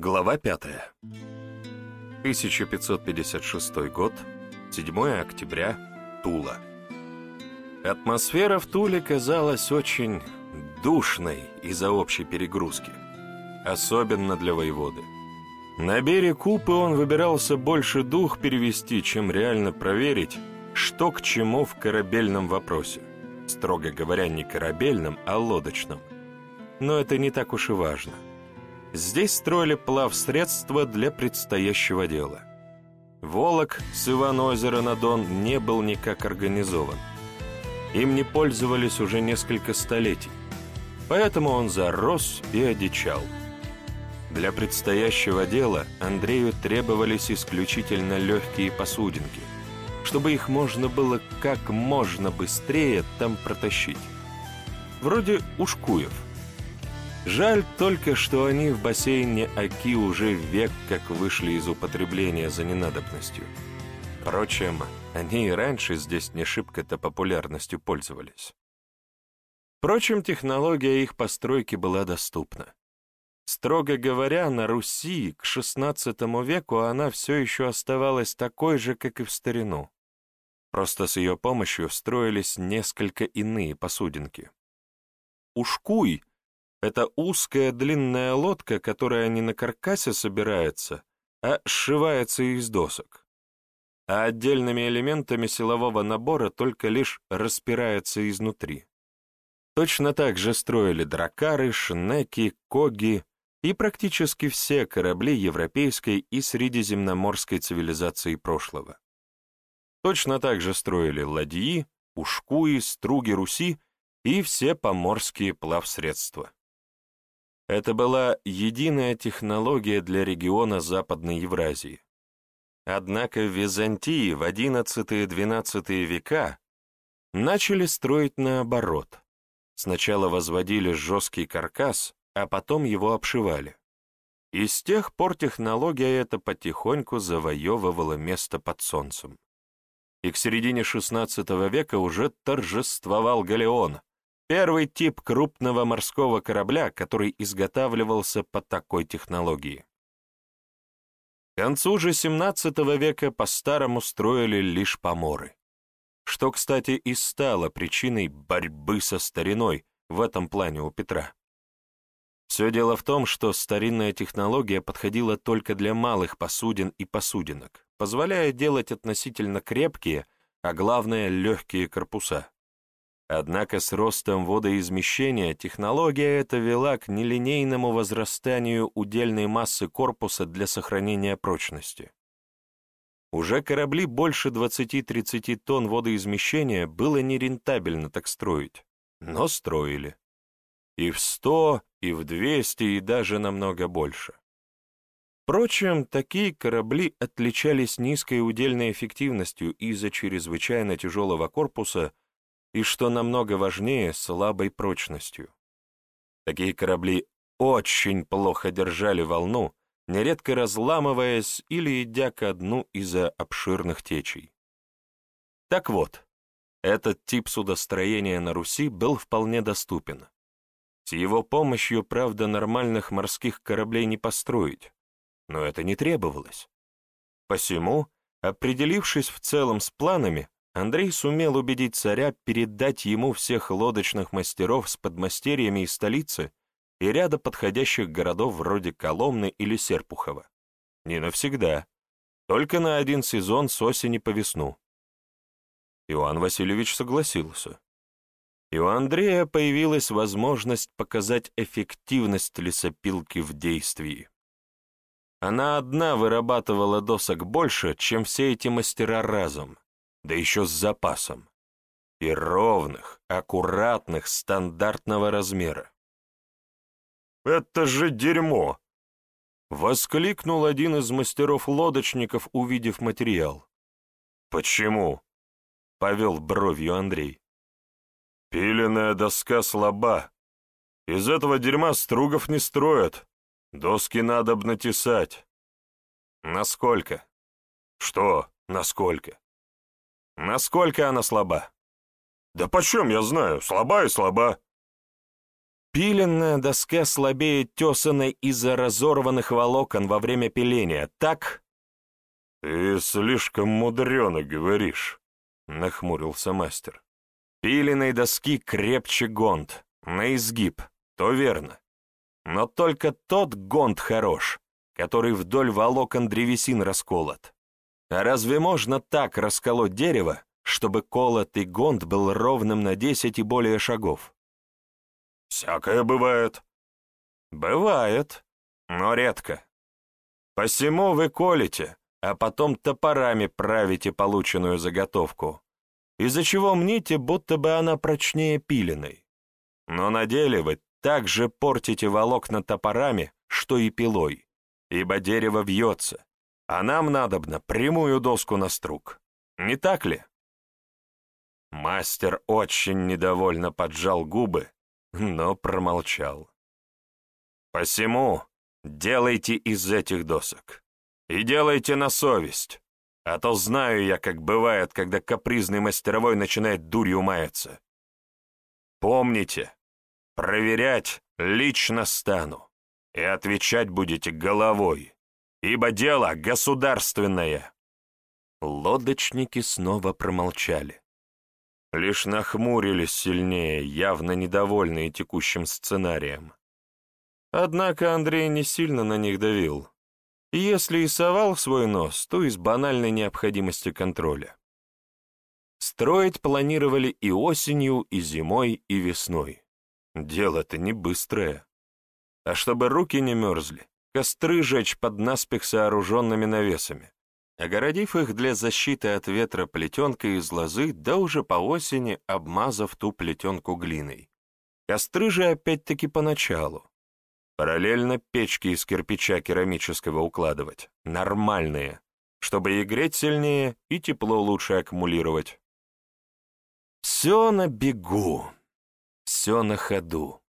Глава 5. 1556 год, 7 октября, Тула. Атмосфера в Туле казалась очень душной из-за общей перегрузки, особенно для воеводы. На берег Купы он выбирался больше дух перевести, чем реально проверить, что к чему в корабельном вопросе. Строго говоря, не корабельном, а лодочном. Но это не так уж и важно. Здесь строили плавсредства для предстоящего дела. Волок с Иван-озера на Дон не был никак организован. Им не пользовались уже несколько столетий, поэтому он зарос и одичал. Для предстоящего дела Андрею требовались исключительно легкие посудинки, чтобы их можно было как можно быстрее там протащить. Вроде ушкуев – Жаль только, что они в бассейне Аки уже век как вышли из употребления за ненадобностью. Впрочем, они и раньше здесь не шибко-то популярностью пользовались. Впрочем, технология их постройки была доступна. Строго говоря, на Руси к XVI веку она все еще оставалась такой же, как и в старину. Просто с ее помощью строились несколько иные посудинки. Ушкуй это узкая длинная лодка, которая не на каркасе собирается, а сшивается из досок. А отдельными элементами силового набора только лишь распирается изнутри. Точно так же строили дракары, шнеки, коги и практически все корабли европейской и средиземноморской цивилизации прошлого. Точно так же строили ладьи, ушкуи, струги Руси и все поморские плавсредства. Это была единая технология для региона Западной Евразии. Однако в Византии в XI-XII века начали строить наоборот. Сначала возводили жесткий каркас, а потом его обшивали. И с тех пор технология эта потихоньку завоевывала место под солнцем. И к середине XVI века уже торжествовал Галеон, Первый тип крупного морского корабля, который изготавливался по такой технологии. К концу же XVII века по-старому строили лишь поморы, что, кстати, и стало причиной борьбы со стариной в этом плане у Петра. Все дело в том, что старинная технология подходила только для малых посудин и посудинок, позволяя делать относительно крепкие, а главное, легкие корпуса. Однако с ростом водоизмещения технология эта вела к нелинейному возрастанию удельной массы корпуса для сохранения прочности. Уже корабли больше 20-30 тонн водоизмещения было нерентабельно так строить, но строили. И в 100, и в 200, и даже намного больше. Впрочем, такие корабли отличались низкой удельной эффективностью из-за чрезвычайно тяжелого корпуса – и, что намного важнее, слабой прочностью. Такие корабли очень плохо держали волну, нередко разламываясь или идя ко дну из-за обширных течей. Так вот, этот тип судостроения на Руси был вполне доступен. С его помощью, правда, нормальных морских кораблей не построить, но это не требовалось. Посему, определившись в целом с планами, Андрей сумел убедить царя передать ему всех лодочных мастеров с подмастерьями из столицы и ряда подходящих городов вроде Коломны или Серпухова. Не навсегда, только на один сезон с осени по весну. Иоанн Васильевич согласился. И у Андрея появилась возможность показать эффективность лесопилки в действии. Она одна вырабатывала досок больше, чем все эти мастера разом да еще с запасом. И ровных, аккуратных, стандартного размера. «Это же дерьмо!» — воскликнул один из мастеров-лодочников, увидев материал. «Почему?» — повел бровью Андрей. «Пиленная доска слаба. Из этого дерьма стругов не строят. Доски надо б натесать». «Насколько?» «Что насколько?» Насколько она слаба? Да почем я знаю, слаба и слаба. Пиленная доска слабее тесанной из-за разорванных волокон во время пиления, так? «Ты слишком мудрено говоришь», — нахмурился мастер. «Пиленной доски крепче гонт, на изгиб, то верно. Но только тот гонт хорош, который вдоль волокон древесин расколот. А разве можно так расколоть дерево, чтобы колотый гонт был ровным на десять и более шагов? Всякое бывает. Бывает, но редко. Посему вы колите, а потом топорами правите полученную заготовку, из-за чего мните, будто бы она прочнее пиленой. Но на деле вы также портите волокна топорами, что и пилой, ибо дерево вьется, а нам надобно прямую доску на струк. Не так ли? Мастер очень недовольно поджал губы, но промолчал. «Посему делайте из этих досок. И делайте на совесть, а то знаю я, как бывает, когда капризный мастеровой начинает дурью маяться. Помните, проверять лично стану, и отвечать будете головой, ибо дело государственное». Лодочники снова промолчали лишь нахмурились сильнее, явно недовольные текущим сценарием. Однако Андрей не сильно на них давил. Если и совал свой нос, то из банальной необходимости контроля. Строить планировали и осенью, и зимой, и весной. Дело-то не быстрое. А чтобы руки не мерзли, костры жечь под наспех сооруженными навесами огородив их для защиты от ветра плетенкой из лозы, да уже по осени обмазав ту плетенку глиной. Костры же опять-таки поначалу. Параллельно печки из кирпича керамического укладывать, нормальные, чтобы и греть сильнее, и тепло лучше аккумулировать. Все на бегу, все на ходу,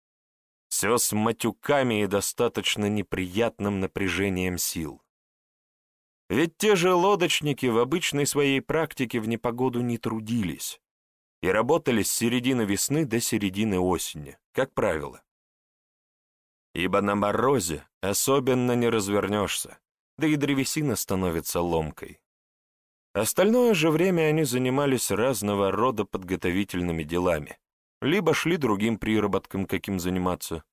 все с матюками и достаточно неприятным напряжением сил. Ведь те же лодочники в обычной своей практике в непогоду не трудились и работали с середины весны до середины осени, как правило. Ибо на морозе особенно не развернешься, да и древесина становится ломкой. Остальное же время они занимались разного рода подготовительными делами, либо шли другим приработкам, каким заниматься.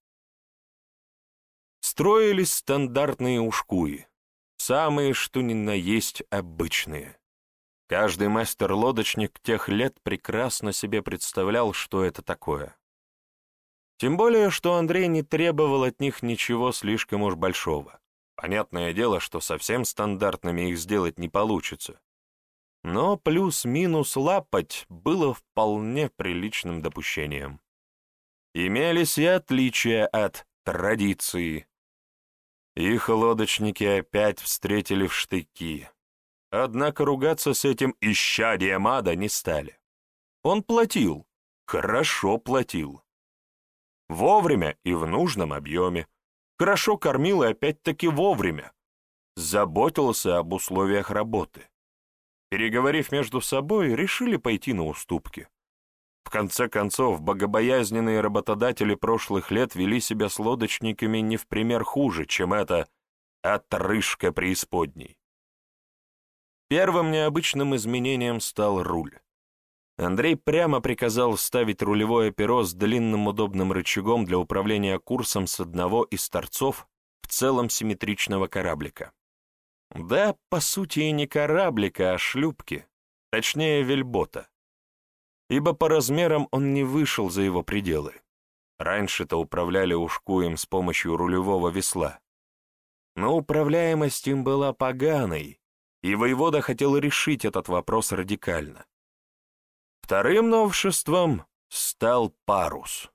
Строились стандартные ушкуи, Самые, что ни на есть, обычные. Каждый мастер-лодочник тех лет прекрасно себе представлял, что это такое. Тем более, что Андрей не требовал от них ничего слишком уж большого. Понятное дело, что совсем стандартными их сделать не получится. Но плюс-минус лапать было вполне приличным допущением. Имелись и отличия от традиции, их лодочники опять встретили в штыки. Однако ругаться с этим исчадием ада не стали. Он платил, хорошо платил. Вовремя и в нужном объеме. Хорошо кормил и опять-таки вовремя. Заботился об условиях работы. Переговорив между собой, решили пойти на уступки. В конце концов, богобоязненные работодатели прошлых лет вели себя с лодочниками не в пример хуже, чем это отрыжка преисподней. Первым необычным изменением стал руль. Андрей прямо приказал ставить рулевое перо с длинным удобным рычагом для управления курсом с одного из торцов в целом симметричного кораблика. Да, по сути, и не кораблика, а шлюпки, точнее, вельбота ибо по размерам он не вышел за его пределы. Раньше-то управляли ушкуем с помощью рулевого весла. Но управляемость им была поганой, и воевода хотел решить этот вопрос радикально. Вторым новшеством стал парус.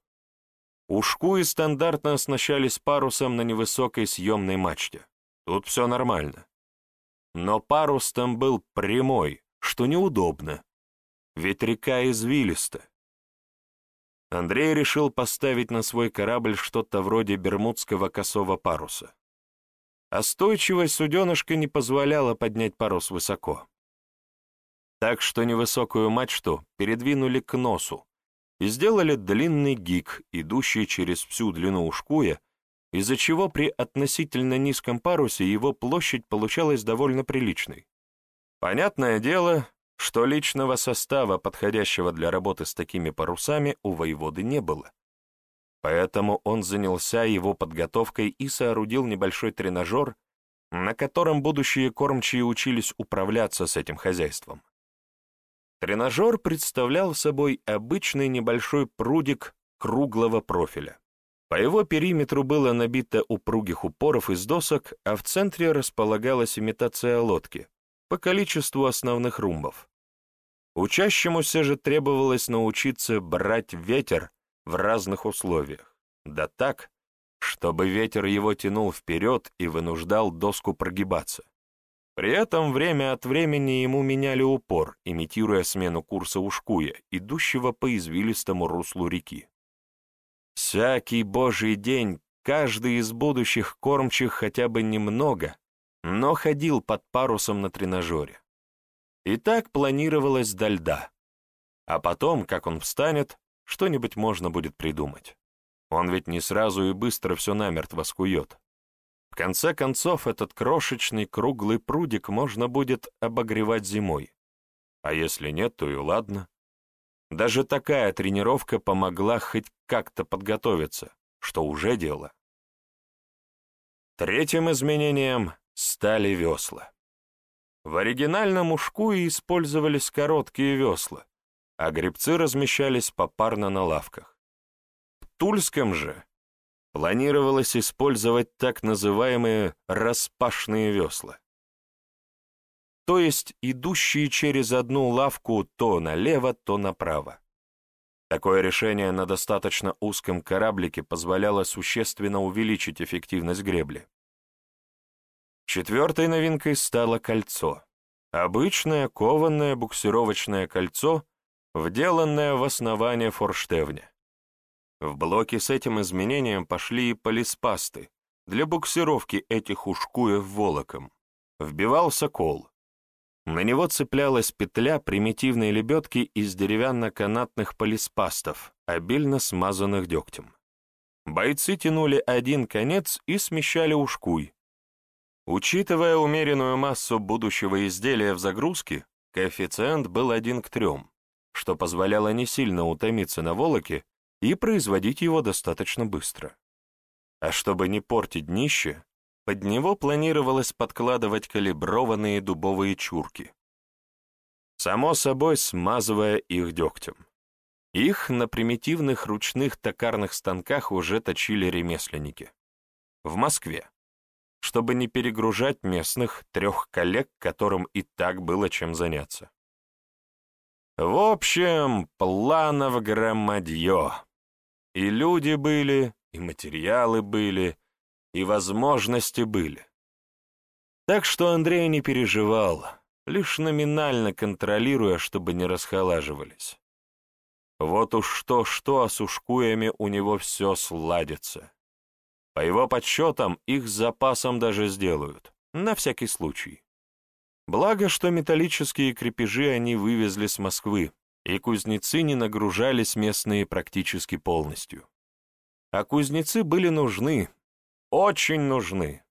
Ушкуи стандартно оснащались парусом на невысокой съемной мачте. Тут все нормально. Но парус там был прямой, что неудобно, ведь река извилиста. Андрей решил поставить на свой корабль что-то вроде бермудского косого паруса. Остойчивость суденышка не позволяла поднять парус высоко. Так что невысокую мачту передвинули к носу, и сделали длинный гик, идущий через всю длину ушкуя, из-за чего при относительно низком парусе его площадь получалась довольно приличной. Понятное дело, что личного состава, подходящего для работы с такими парусами, у воеводы не было. Поэтому он занялся его подготовкой и соорудил небольшой тренажер, на котором будущие кормчие учились управляться с этим хозяйством. Тренажер представлял собой обычный небольшой прудик круглого профиля. По его периметру было набито упругих упоров из досок, а в центре располагалась имитация лодки по количеству основных румбов. Учащемуся же требовалось научиться брать ветер в разных условиях, да так, чтобы ветер его тянул вперед и вынуждал доску прогибаться. При этом время от времени ему меняли упор, имитируя смену курса ушкуя, идущего по извилистому руслу реки. Всякий божий день каждый из будущих кормчих хотя бы немного, но ходил под парусом на тренажере. И так планировалось до льда. А потом, как он встанет, что-нибудь можно будет придумать. Он ведь не сразу и быстро все намертво скует. В конце концов, этот крошечный круглый прудик можно будет обогревать зимой. А если нет, то и ладно. Даже такая тренировка помогла хоть как-то подготовиться, что уже дело. Третьим изменением стали весла. В оригинальном ушкуе использовались короткие весла, а гребцы размещались попарно на лавках. В Тульском же планировалось использовать так называемые распашные весла, то есть идущие через одну лавку то налево, то направо. Такое решение на достаточно узком кораблике позволяло существенно увеличить эффективность гребли. Четвертой новинкой стало кольцо. Обычное кованное буксировочное кольцо, вделанное в основание форштевня. В блоке с этим изменением пошли и полиспасты для буксировки этих ушкуев волоком. Вбивался кол. На него цеплялась петля примитивной лебедки из деревянно-канатных полиспастов, обильно смазанных дегтем. Бойцы тянули один конец и смещали ушкуй, Учитывая умеренную массу будущего изделия в загрузке, коэффициент был один к трем, что позволяло не сильно утомиться на волоке и производить его достаточно быстро. А чтобы не портить днище, под него планировалось подкладывать калиброванные дубовые чурки, само собой смазывая их дегтем. Их на примитивных ручных токарных станках уже точили ремесленники. В Москве чтобы не перегружать местных трех коллег, которым и так было чем заняться. В общем, планов громадье. И люди были, и материалы были, и возможности были. Так что Андрей не переживал, лишь номинально контролируя, чтобы не расхолаживались. Вот уж что-что, а с ушкуями у него все сладится. По его подсчетам, их с запасом даже сделают, на всякий случай. Благо, что металлические крепежи они вывезли с Москвы, и кузнецы не нагружались местные практически полностью. А кузнецы были нужны, очень нужны.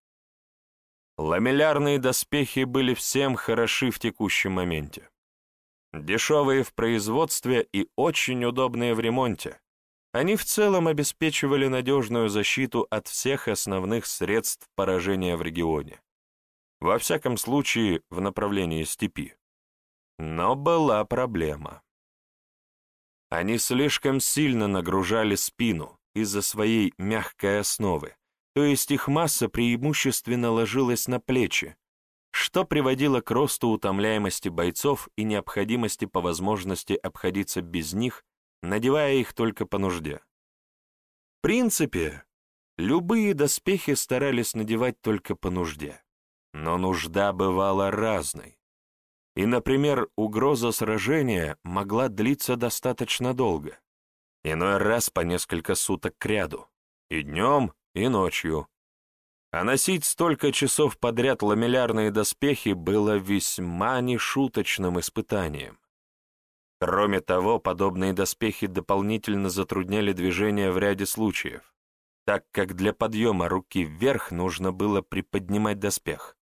Ламеллярные доспехи были всем хороши в текущем моменте. Дешевые в производстве и очень удобные в ремонте, они в целом обеспечивали надежную защиту от всех основных средств поражения в регионе. Во всяком случае, в направлении степи. Но была проблема. Они слишком сильно нагружали спину из-за своей мягкой основы, то есть их масса преимущественно ложилась на плечи, что приводило к росту утомляемости бойцов и необходимости по возможности обходиться без них надевая их только по нужде. В принципе, любые доспехи старались надевать только по нужде, но нужда бывала разной. И, например, угроза сражения могла длиться достаточно долго, иной раз по несколько суток кряду, и днем, и ночью. А носить столько часов подряд ламеллярные доспехи было весьма нешуточным испытанием. Кроме того, подобные доспехи дополнительно затрудняли движение в ряде случаев, так как для подъема руки вверх нужно было приподнимать доспех.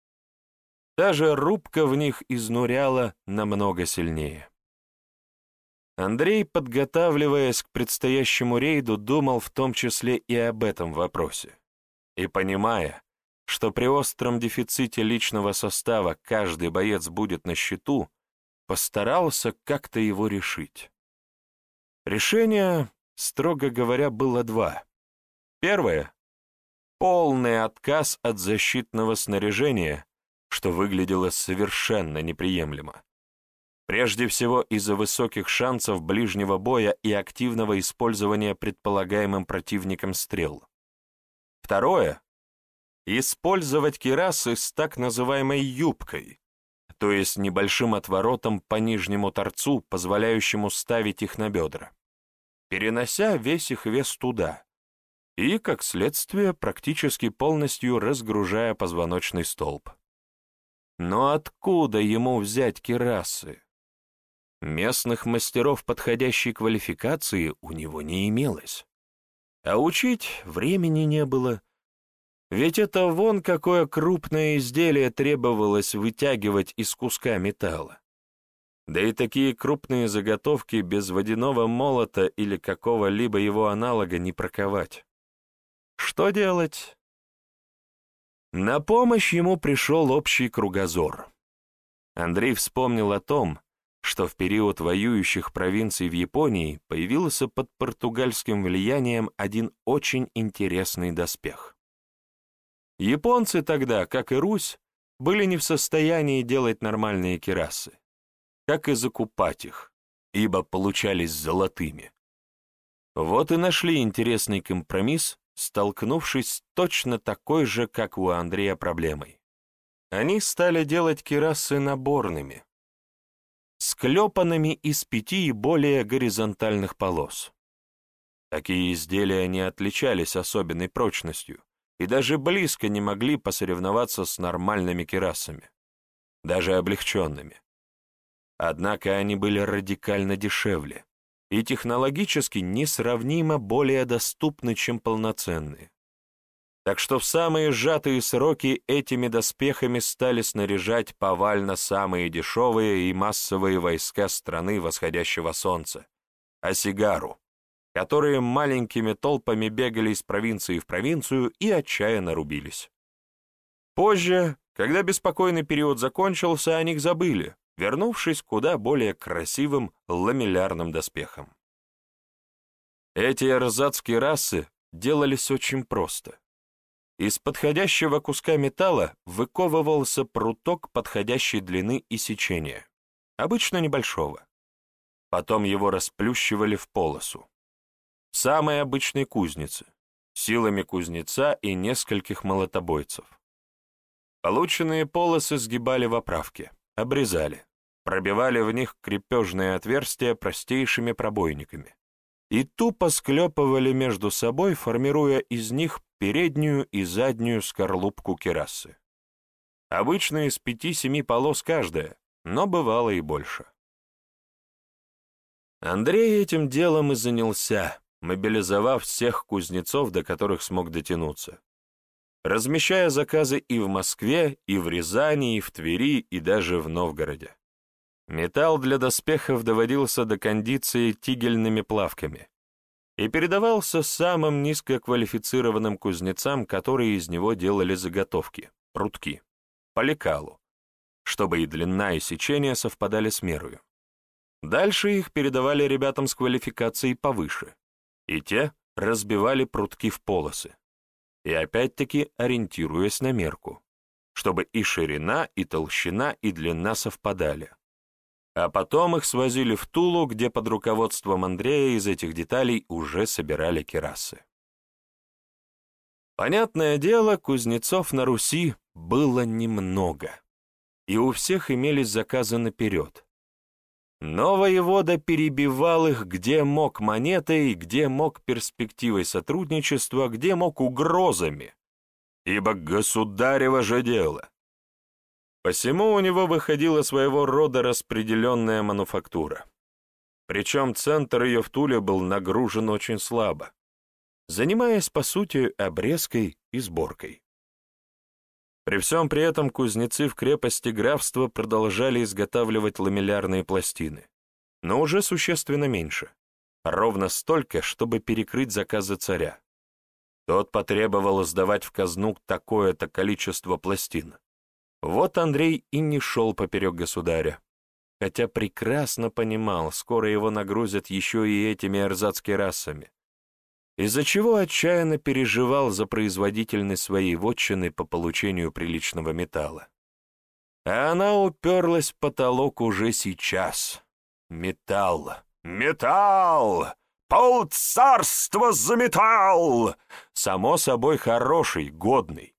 Даже рубка в них изнуряла намного сильнее. Андрей, подготавливаясь к предстоящему рейду, думал в том числе и об этом вопросе. И понимая, что при остром дефиците личного состава каждый боец будет на счету, постарался как-то его решить. Решение, строго говоря, было два. Первое — полный отказ от защитного снаряжения, что выглядело совершенно неприемлемо. Прежде всего из-за высоких шансов ближнего боя и активного использования предполагаемым противником стрел. Второе — использовать кирасы с так называемой юбкой, то есть небольшим отворотом по нижнему торцу, позволяющему ставить их на бедра, перенося весь их вес туда и, как следствие, практически полностью разгружая позвоночный столб. Но откуда ему взять кирасы? Местных мастеров подходящей квалификации у него не имелось. А учить времени не было. Ведь это вон какое крупное изделие требовалось вытягивать из куска металла. Да и такие крупные заготовки без водяного молота или какого-либо его аналога не проковать. Что делать? На помощь ему пришел общий кругозор. Андрей вспомнил о том, что в период воюющих провинций в Японии появился под португальским влиянием один очень интересный доспех. Японцы тогда, как и Русь, были не в состоянии делать нормальные керасы, как и закупать их, ибо получались золотыми. Вот и нашли интересный компромисс, столкнувшись с точно такой же, как у Андрея, проблемой. Они стали делать керасы наборными, склепанными из пяти и более горизонтальных полос. Такие изделия не отличались особенной прочностью и даже близко не могли посоревноваться с нормальными керасами, даже облегченными. Однако они были радикально дешевле и технологически несравнимо более доступны, чем полноценные. Так что в самые сжатые сроки этими доспехами стали снаряжать повально самые дешевые и массовые войска страны восходящего солнца — Осигару, которые маленькими толпами бегали из провинции в провинцию и отчаянно рубились. Позже, когда беспокойный период закончился, о них забыли, вернувшись куда более красивым ламеллярным доспехом. Эти эрзацкие расы делались очень просто. Из подходящего куска металла выковывался пруток подходящей длины и сечения, обычно небольшого. Потом его расплющивали в полосу. Самой обычной кузницы, силами кузнеца и нескольких молотобойцев. Полученные полосы сгибали в оправке, обрезали, пробивали в них крепежные отверстия простейшими пробойниками и тупо склепывали между собой, формируя из них переднюю и заднюю скорлупку керасы. Обычно из пяти-семи полос каждая, но бывало и больше. Андрей этим делом и занялся, мобилизовав всех кузнецов, до которых смог дотянуться, размещая заказы и в Москве, и в Рязани, и в Твери, и даже в Новгороде. Металл для доспехов доводился до кондиции тигельными плавками, и передавался самым низкоквалифицированным кузнецам, которые из него делали заготовки, прутки, по лекалу, чтобы и длина, и сечение совпадали с мерою. Дальше их передавали ребятам с квалификацией повыше, и те разбивали прутки в полосы, и опять-таки ориентируясь на мерку, чтобы и ширина, и толщина, и длина совпадали. А потом их свозили в Тулу, где под руководством Андрея из этих деталей уже собирали керасы. Понятное дело, кузнецов на Руси было немного, и у всех имелись заказы наперед. Но воевода перебивал их, где мог монетой, где мог перспективой сотрудничества, где мог угрозами, ибо государево же дело. Посему у него выходила своего рода распределенная мануфактура. причем центр ее в Туле был нагружен очень слабо, занимаясь, по сути, обрезкой и сборкой. При всем при этом кузнецы в крепости графства продолжали изготавливать ламеллярные пластины, но уже существенно меньше, ровно столько, чтобы перекрыть заказы царя. Тот потребовал сдавать в казну такое-то количество пластин. Вот Андрей и не шел поперек государя, хотя прекрасно понимал, скоро его нагрузят еще и этими эрзацки расами, из-за чего отчаянно переживал за производительность своей вотчины по получению приличного металла. А она уперлась в потолок уже сейчас. Металл! Металл! Пол царства за металл! Само собой хороший, годный.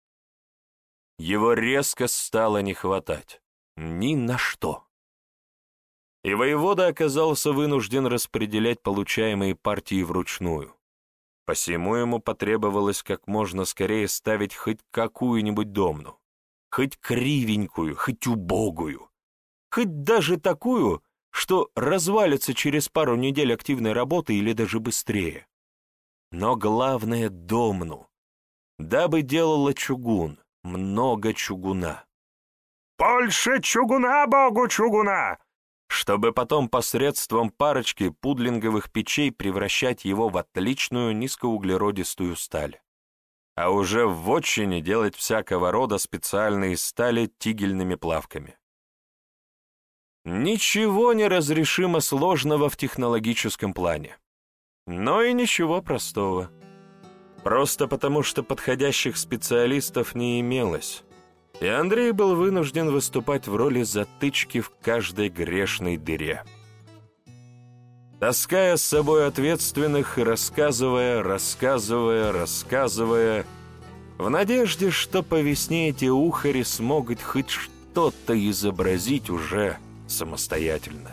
Его резко стало не хватать. Ни на что. И воевода оказался вынужден распределять получаемые партии вручную. Посему ему потребовалось как можно скорее ставить хоть какую-нибудь домну, хоть кривенькую, хоть убогую, хоть даже такую, что развалится через пару недель активной работы или даже быстрее. Но главное — домну, дабы делала чугун, много чугуна. «Больше чугуна, богу чугуна!» Чтобы потом посредством парочки пудлинговых печей превращать его в отличную низкоуглеродистую сталь. А уже в вотчине делать всякого рода специальные стали тигельными плавками. Ничего неразрешимо сложного в технологическом плане. Но и ничего простого. Просто потому, что подходящих специалистов не имелось и Андрей был вынужден выступать в роли затычки в каждой грешной дыре. Таская с собой ответственных и рассказывая, рассказывая, рассказывая, в надежде, что по весне эти ухари смогут хоть что-то изобразить уже самостоятельно.